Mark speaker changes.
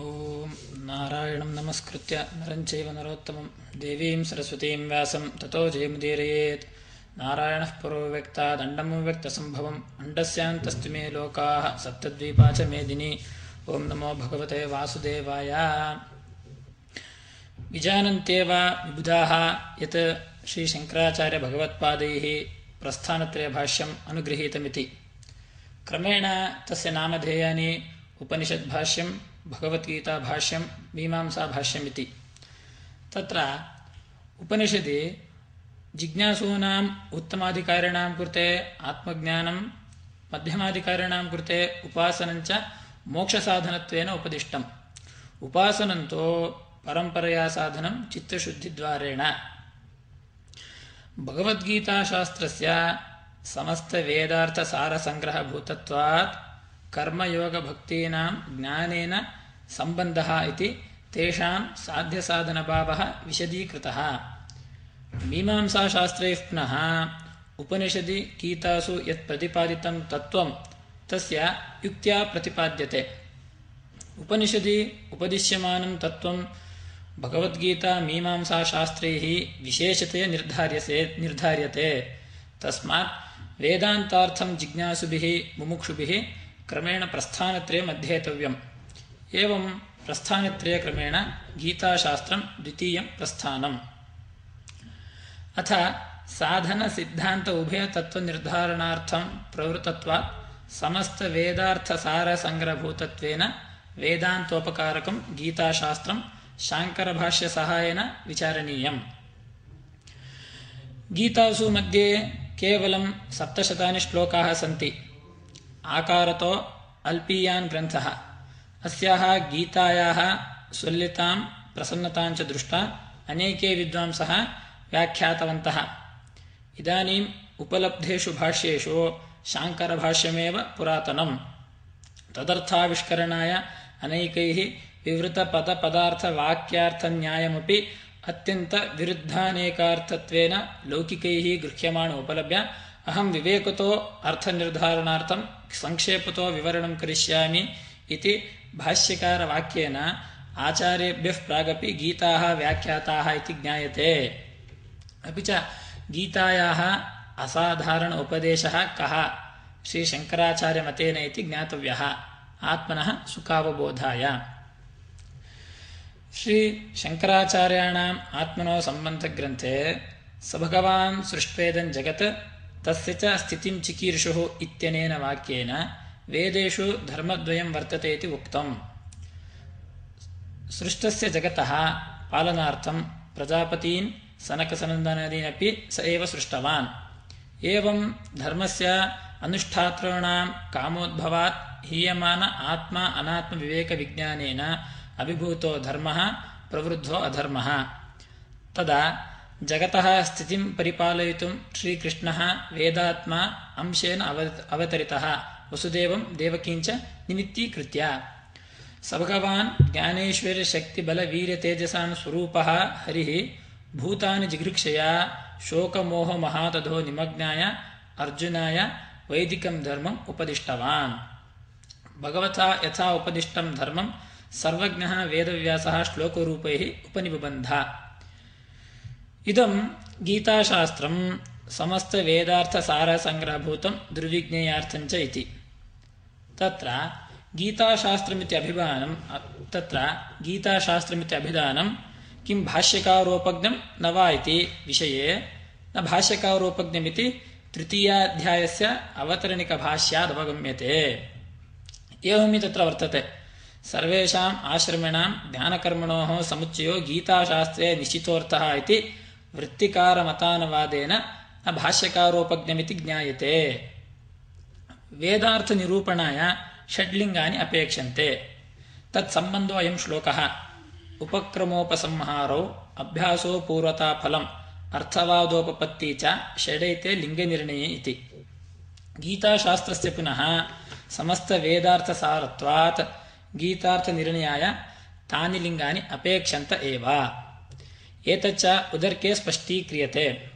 Speaker 1: ॐ नारायणं नमस्कृत्य नरं चैव नरोत्तमं देवीं सरस्वतीं व्यासं ततो जयमुदीरयेत् नारायणः पुरोव्यक्तादण्डं व्यक्तसम्भवम् अण्डस्यान्तस्तु मे लोकाः सप्तद्वीपा च मेदिनी ॐ नमो भगवते वासुदेवाय विजानन्त्येव विबुधाः यत् श्रीशङ्कराचार्यभगवत्पादैः प्रस्थानत्रयभाष्यम् अनुगृहीतमिति क्रमेण तस्य नामधेयानि उपनिषद्भाष्यं भगवद्गीताभाष्यं मीमांसाभाष्यमिति तत्र उपनिषदि जिज्ञासूनाम् उत्तमाधिकारिणां कृते आत्मज्ञानं मध्यमाधिकारिणां कृते उपासनञ्च मोक्षसाधनत्वेन उपदिष्टम् उपासनं तु परम्परया साधनं चित्तशुद्धिद्वारेण भगवद्गीताशास्त्रस्य समस्तवेदार्थसारसङ्ग्रहभूतत्वात् ಕರ್ಮಯೋಗ ಕರ್ಮಯೋಗಭಕ್ತೀನಾಂ ಜ್ಞಾನೇನ ಸಂಬಂಧ ಇತಿ ತೇಷಾಂ ಸಾಧ್ಯ ಸಾಧನ ಭಾವ ವಿಶದೀಕೃತ. ಮೀಮಾಂಸಾಶಾಸ್ತ್ರೈ ಪುನಃ ಉಪನಿಷದಿ ಗೀತಾಸು ಯತ್ ಪ್ರತಿಪಾದಿತಂ ತತ್ವ ತಸ್ಯ ಯುಕ್ತ್ಯಾ ಪ್ರತಿಪಾದ್ಯತೆ. ಉಪನಿಷದಿ ಉಪದಿಶ್ಯಮಾನಂ ತತ್ವ ಭಗವದ್ಗೀತಾ ಮೀಮಾಂಸಾಶಾಸ್ತ್ರೈ ವಿಶೇಷತೆಯ ನಿರ್ಧಾರ್ಯಸೆ ನಿರ್ಧಾರ್ಯತೆ. ತಸ್ಮಾತ್ ವೇದಾಂತಾರ್ಥಂ ಜಿಜ್ಞಾಸುಭಿ ಮುಮುಕ್ಷುಭಿ ಕ್ರಮೇಣ ಪ್ರಸ್ಥಾನತ್ರೇ ಮಧ್ಯೇತವ್ಯಂ ಏವಂ ಪ್ರಸ್ಥಾನತ್ರೇ ಕ್ರಮೇಣ ಗೀತಾಶಾಸ್ತ್ರ ದ್ವಿತೀಯ ಪ್ರಸ್ಥಾನಂ ಅಥ ಸಾಧನ ಸಿದ್ಧಾಂತ ಉಭಯ ತತ್ವ ನಿರ್ಧಾರಣಾರ್ಥಂ ಪ್ರವೃತ್ತತ್ವ ಸಮಸ್ತ ವೇದಾರ್ಥ ಸಾರ ಸಂಗ್ರಭೂತತ್ವೇನ ವೇದಾಂತೋಪಕಾರಕಂ ಗೀತಾಶಾಸ್ತ್ರಂ ಶಾಂಕರ ಭಾಷ್ಯ ಸಹಾಯನ ವಿಚಾರಣೀಯಂ ಗೀತಾಸು ಮಧ್ಯೆ ಕೇವಲ ಸಪ್ತಶತಾನಿ ಶ್ಲೋಕಾಹ ಸಂತಿ आकारतो अल्पीयान् ग्रन्थः अस्याः गीतायाः सुल्लितां प्रसन्नतां च दृष्ट्वा अनेके विद्वांसः व्याख्यातवन्तः इदानीम् उपलब्धेषु भाष्येषु शाङ्करभाष्यमेव पुरातनम् तदर्थाविष्करणाय अनैकैः विवृतपदपदार्थवाक्यार्थन्यायमपि अत्यन्तविरुद्धानेकार्थत्वेन लौकिकैः गृह्यमाण उपलभ्य ಅಹಂ ವಿವೇಕತೋ ಅರ್ಥನಿರ್ಧಾರಣಾರ್ಥಂ ಸಂಕ್ಷೇಪತೋ ವಿವರಣಂ ಕರಿಷ್ಯಾಮಿ ಇತಿ ಭಾಷ್ಯಕಾರವಾಕ್ಯೇನ ಆಚಾರ್ಯೇಭ್ಯ ಪ್ರಾಗಪಿ ಗೀತಾ ವ್ಯಾಖ್ಯಾತಾ ಇತಿ ಜ್ಞಾಯತೆ ಅಪಿ ಚ ಗೀತಾಯ ಅಸಾಧಾರಣ ಉಪದೇಶ ಕಹ ಶ್ರೀ ಶಂಕರಾಚಾರ್ಯ ಮತೇನ ಇತಿ ಜ್ಞಾತವ್ಯ ಆತ್ಮನಃ ಸುಖಾವಬೋಧಾಯ ಶ್ರೀ ಶಂಕರಾಚಾರ್ಯಾಣಾಂ ಆತ್ಮನೋ ಸಂಬಂಧಗ್ರಂಥೆ ಸ ಭಗವಾನ್ ಸೃಷ್ಟ್ವೇದಂ ಜಗತ್ ತಸ್ಯ ಚ ಸ್ಥಿತಿಂ ಚಿಕೀರ್ಷುಃ ಇತ್ಯನೇನ ವಾಕ್ಯೇನ ವೇದೇಶು ಧರ್ಮದ್ವಯಂ ವರ್ತತೆ ಇತಿ ಉಕ್ತಂ ಸೃಷ್ಟಸ್ಯ ಜಗತಃ ಪಾಲನಾರ್ಥಂ ಪ್ರಜಾಪತೀನ್ ಸನಕಸನಂದನದೀನಪಿ ಸ ಏವ ಸೃಷ್ಟವಾನ್ ಏವಂ ಧರ್ಮಸ್ಯ ಅನುಷ್ಠಾತॄಣಾಂ ಕಾಮೋದ್ಭವಾತ್ ಹೀಯಮಾನ ಆತ್ಮ ಅನಾತ್ಮ ವಿವೇಕ ವಿಜ್ಞಾನೇನ ಅಭಿಭೂತೋ ಧರ್ಮಃ ಪ್ರವೃದ್ಧೋ ಅಧರ್ಮಃ ತದಾ ಜಗತಃ ಸ್ಥಿತಿಂ ಪರಿಪಾಲಯಿತು ಶ್ರೀಕೃಷ್ಣ ವೇದಾತ್ಮ ಅಂಶೇನ ಅವ ಅವತರಿತ ವಸುದೇವಂ ದೇವಕೀಂಚ ನಿಮಿತ್ತೀಕೃತ್ಯ ಸಭಗವಾನ್ ಜ್ಞಾನೇಶ್ವರ ಶಕ್ತಿ ಬಲ ವೀರ್ಯ ತೇಜಸಾನ್ ಸ್ವರೂಪ ಹರಿ ಭೂತಾನಿ ಜಿಘೃಕ್ಷಯ ಶೋಕಮೋಹ ಮಹಾತಧೋ ನಿಮಗ್ನಾಯ ಅರ್ಜುನಾಯ ವೈದಿಕಂ ಧರ್ಮಂ ಉಪದಿಷ್ಟವಾನ್ ಭಗವತ ಯಥಾ ಉಪದಿಷ್ಟಂ ಧರ್ಮಂ ಸರ್ವಜ್ಞ ವೇದವ್ಯಾಸ ಶ್ಲೋಕರೂಪೈ ಉಪನಿಬಂಧ ಇದಂ ಗೀತಾಶಾಸ್ತ್ರಂ ಸಮಸ್ತವೇದಾರ್ಥಸಾರಸङ्ಗ್ರಹಭೂತಂ ದುರ್ವಿಜ್ಞೇಯಾರ್ಥಂಚ ಇತಿ ತತ್ರ ಗೀತಾಶಾಸ್ತ್ರಮಿತಿ ಅಭಿಮಾನಂ ತತ್ರ ಗೀತಾಶಾಸ್ತ್ರಮಿತಿ ಅಭಿಧಾನಂ ಕಿಂ ಭಾಷ್ಯಕಾರೋಪಜ್ಞಂ ನ ವಾ ಇತಿ ವಿಷಯೇ ನ ಭಾಷ್ಯಕಾರೋಪಜ್ಞಮಿತಿ ತೃತೀಯಾಧ್ಯಾಯಸ್ಯ ಅವತರಣಿಕಭಾಷ್ಯಾದವಗಮ್ಯತೆ ಏವಮಿ ತತ್ರ ವರ್ತತೆ ಸರ್ವೇಷಾಂ ಆಶ್ರಮಿಣಾಂ ಧ್ಯಾನಕರ್ಮಣೋ ಸಮುಚ್ಚಯೋ ಗೀತಾಶಾಸ್ತ್ರೇ ನಿಶ್ಚಿತೋರ್ಥಃ ಇತಿ ವೃತ್ತಿಕಾರ ಮತಾನುವಾದೇನ ನ ಭಾಷ್ಯಕಾರೋಪಜ್ಞಮಿತಿ ಜ್ಞಾಯತೆ. ವೇದಾರ್ಥ ನಿರೂಪಣಾಯ ಷಡ್ಲಿಂಗಾನಿ ಅಪೇಕ್ಷಂತೆ. ತತ್ಸಂಬಂಧೋ ಅಯಂ ಶ್ಲೋಕ. ಉಪಕ್ರಮೋಪಸಂಹಾರೌ ಅಭ್ಯಾಸೋ ಪೂರ್ವತಾ ಫಲಂ ಅರ್ಥವಾದೋಪಪತ್ತಿ ಚ ಷಡೈತೆ ಲಿಂಗನಿರ್ಣಯ ಇತಿ. ಗೀತಾಶಾಸ್ತ್ರಸ್ಯ ಪುನಃ ಸಮಸ್ತ ವೇದಾರ್ಥ ಸಾರತ್ವಾತ್ ಗೀತಾರ್ಥ ನಿರ್ಣಯಾಯ ತಾನಿ ಲಿಂಗಾನಿ ಅಪೇಕ್ಷಂತ ಏವ. एतच्च उदर्के स्पष्टीक्रियते।